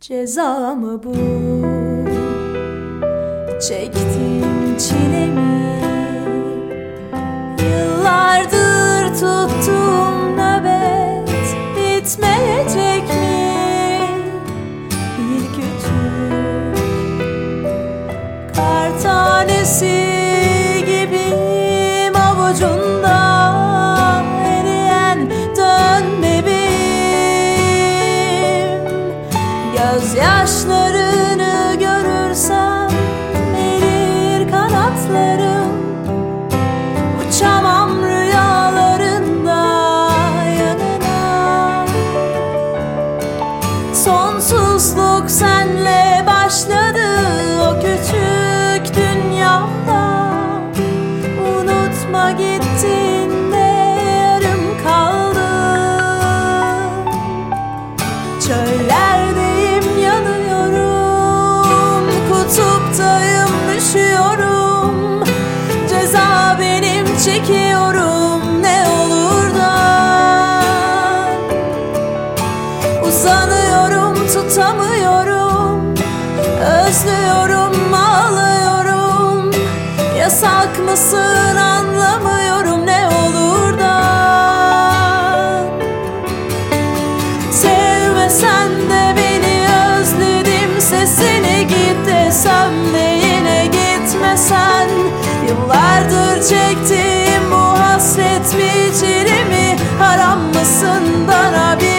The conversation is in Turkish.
Ceza mı bu? Çektiğim çile mi? Yıllardır tuttuğum nöbet bitmeyecek mi? Bir küçük kar tanesi gibiyim avucunda Gözyaşlarını çekiyorum ne olur da. Uzanıyorum tutamıyorum Özlüyorum ağlıyorum. Yasak mısın anlamıyorum Haram mısın